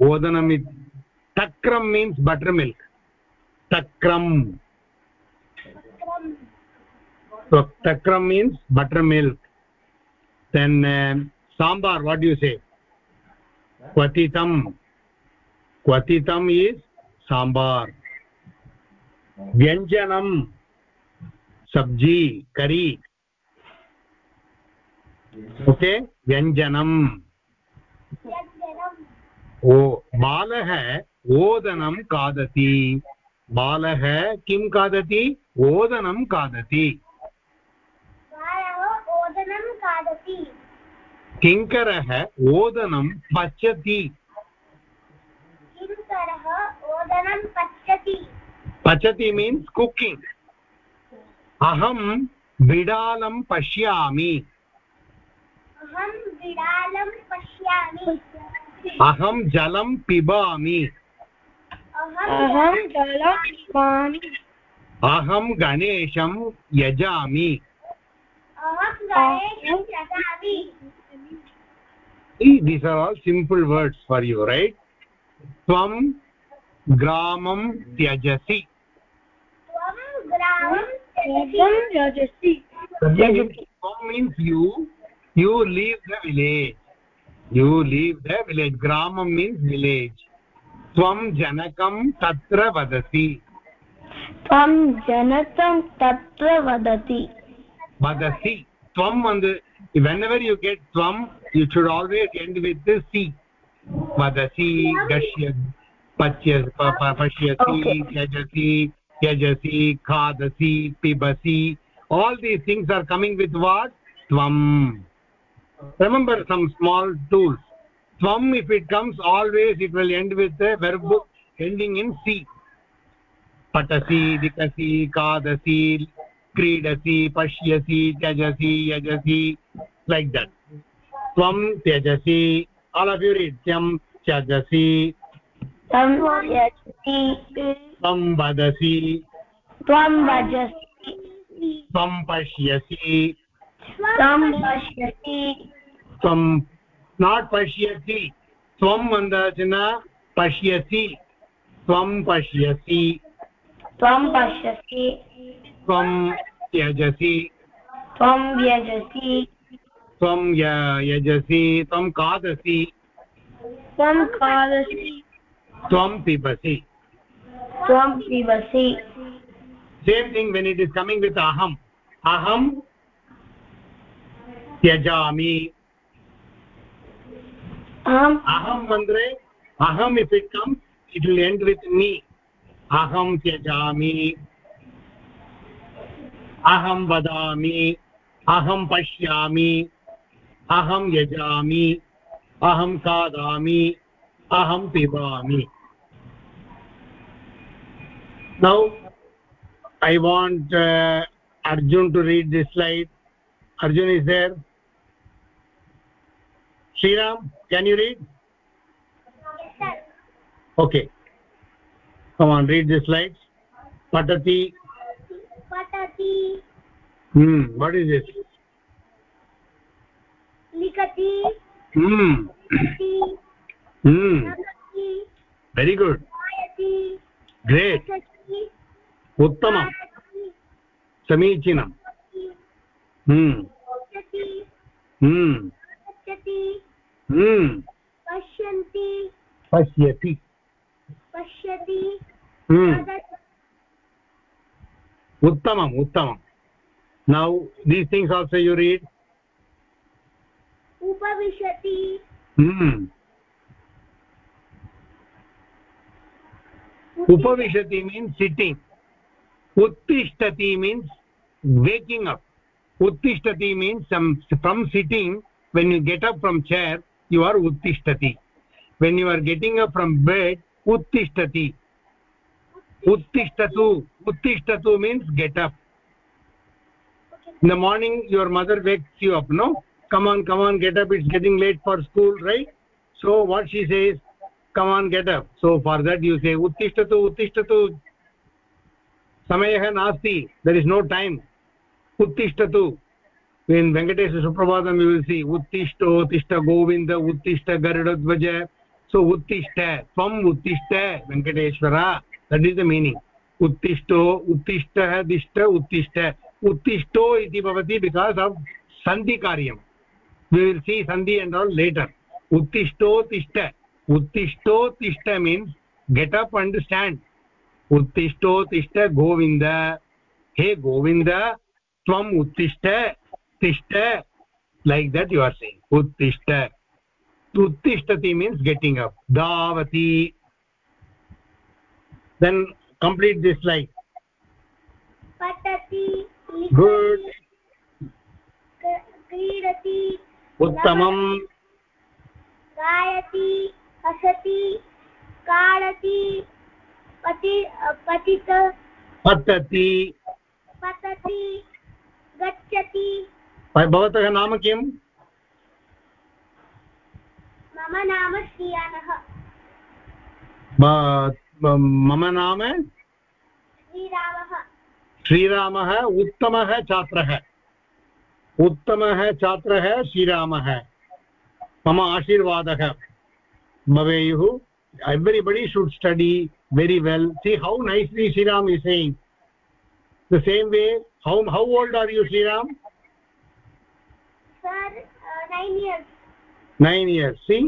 odanam is takram means buttermilk takram so takram means buttermilk then uh, sambar what do you say Kwatitam kwatitam is sambar vyanjanam सब्ज़ी, करी। Okay, व्यञ्जनम्। ओ, बालः ओदनं खादति। बालः किं खादति? ओदनं खादति बालः ओदनं खादति किङ्करः ओदनं पचति। किङ्करः ओदनं पश्यति पचति मीन्स् कुकिङ्ग् अहं बिडालं पश्यामि। अहं बिडालं पश्यामि। अहं जलं पिबामि। अहं जलं पिबामि। अहं गणेशं यजामि। अहं गणेशं यजामि। See, these are all simple words for you right tvam gramam tyajasi त्वं त्यजसि यजसि tvam means you you leave the village you leave the village gramam means village tvam janakam tatra vadasi त्वं जनकं तत्र वदति vadasi tvam and whenever you get tvam you should always end with the c vadasi gashya pachya pa- pa- pashyasi Okay. tyajasi tyajasi khadasi pibasi all these things are coming with what tvam remember some small tools tvam if it comes always it will end with the verb ending in c patasi dikasi kadasi क्रीडसि पश्यसि त्यजसि यजसि like that त्वं त्यजसि। of you read त्यं त्यजसि। त्वं वदसि। त्वं भजसि त्वं पश्यसि। तं पश्यसि। त्वं not पश्यसि। त्वं वन्दचन पश्यसि। त्वं पश्यसि। त्वं पश्यसि। त्वं त्यजसि। त्वं व्यजसि। त्वं यजसि त्वं खादसि। त्वं खादसि। त्वं पिबसि। त्वं पिबसि। Same thing when it is coming with अहम् अहं त्यजामि अहं मन्त्रे अहम् if it come it will end with me अहं त्यजामि अहं वदामि अहं पश्यामि aham yajami aham kadami aham pibami now i want uh, arjun to read this slide. Arjun is there. Shriram, can you read? Yes sir okay. Come on read the slides patati. Patati. Hmm what is this likati hmm likati hmm namati very good ayati great asati uttamam parati samichinam hmm pashati hmm gachati उपविशति उपविशति means sitting उत्तिष्ठति means waking up उत्तिष्ठति means from sitting when you get up from chair you are उत्तिष्ठति। When you are getting up from bed उत्तिष्ठति। उत्तिष्ठतु। उत्तिष्ठतु। Means get up the morning your mother wakes you up no come on come on get up it's getting late for school right so what she says come on get up so for that you say uttishtatu uttishtatu samayah nasti there is no time uttishtatu in venkatesha suprabhatam you will see uttishto tishta govinda uttishta garudadvaja so uttishta tvam uttishta venkateshwara that is the meaning uttishto uttishtah dishta uttishta uttishto iti bhavati because of sandhi karyam we will see sandhi and all later uttishto tishta uttishto tishta means get up and stand uttishto tishta govinda hey govinda tvam uttishta tishta like that you are saying uttishta uttishtati means getting up davati then complete this slide patati good क्रीडति uttamam गायति हसति काढति पति पतित patati पतति गच्छति। भवतः नाम किम्? मम नाम श्रियानः। मम नाम? श्रीरामः। श्रीरामः उत्तमः छात्रः। उत्तमः छात्रः श्रीरामः मम आशीर्वादः भवेयुः everybody should study very well see how nicely shriram is saying the same way how how old are you shriram sir uh, nine years 9 years see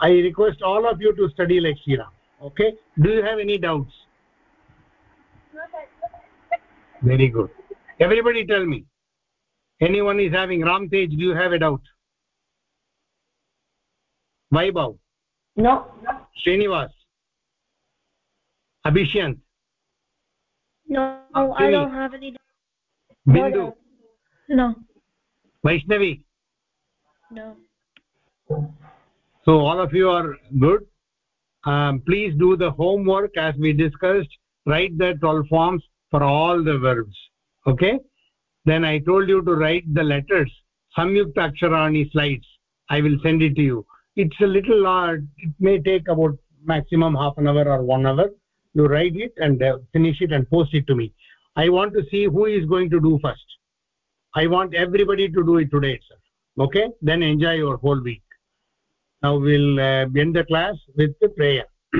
i request all of you to study like shriram okay do you have any doubts no sir very good everybody tell me anyone is having ram tej do you have a doubt vaibhav. No. Srinivas. Abhishant no i don't have any. Doubt bindu. No. Vaishnavi. No. So all of you are good. Um, please do the homework as we discussed. Write the 12 forms for all the verbs. Okay then i told you to write the letters samyukta aksharani slides. I will send it to you. It's a little hard. It may take about maximum half an hour or one hour you write it and uh, finish it and post it to me. I want to see who is going to do first. I want everybody to do it today itself. Okay? Then enjoy your whole week. Now we'll uh, end the class with the prayer.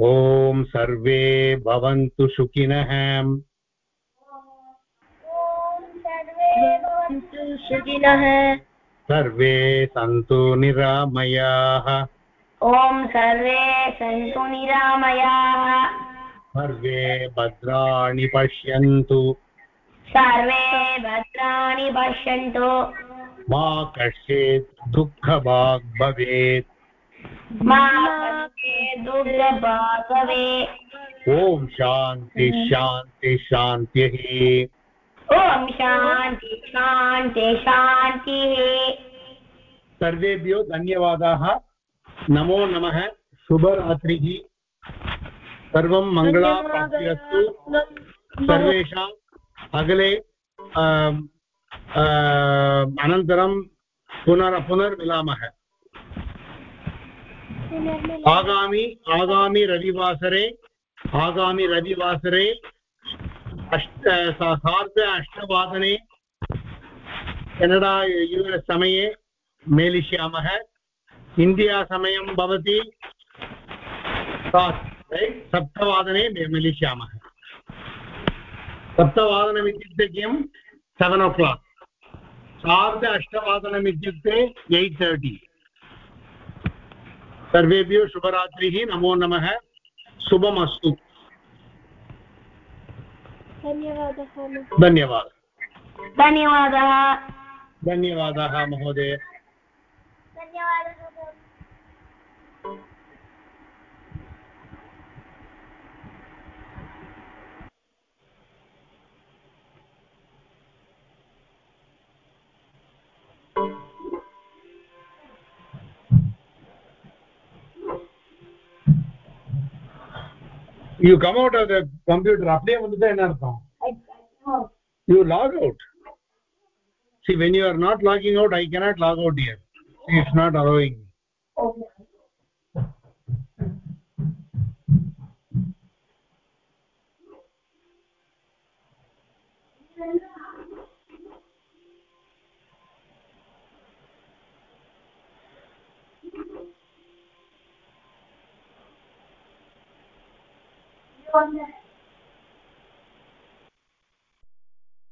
Om sarve bhavantu shukinah ॐ सर्वे सन्तु निरामयाः। ॐ सर्वे सन्तु निरामयाः। सर्वे भद्राणि पश्यन्तु। सर्वे भद्राणि पश्यन्तु। मा कश्चित् दुःखभाग् भवेत्। मा कश्चित् भवेत्। ॐ शान्ति शान्ति शान्तिः। ॐ शान्ति शान्ति शान्तिः सर्वेभ्यो धन्यवादाः। नमो नमः। शुभरात्रिः। सर्वं मङ्गलाप्राप्तिरस्तु सर्वेषाम् अगले अनन्तरं पुनर् पुनर्मिलामः। आगामि आगामि रविवासरे आगामि रविवासरे अष्ट सार्ध, अष्टवादने केनडा समये मेलिष्यामः। इण्डिया समयं भवति। सप्तवादने मिलिष्यामः। सप्तवादनमित्युक्ते किं सेवेन् ओ क्लाक् सार्ध अष्टवादनम् इत्युक्ते एय्ट् तर्टि सर्वेभ्यो शुभरात्रिः। नमो नमः। शुभमस्तु। धन्यवादः। धन्यवादः। धन्यवादः। धन्यवादः महोदय। धन्यवादः। you come out of the computer அப்படியே வந்துட்டா என்ன அர்த்தம் you log out see when you are not logging out i cannot log out here see, it's not allowing me Okay. one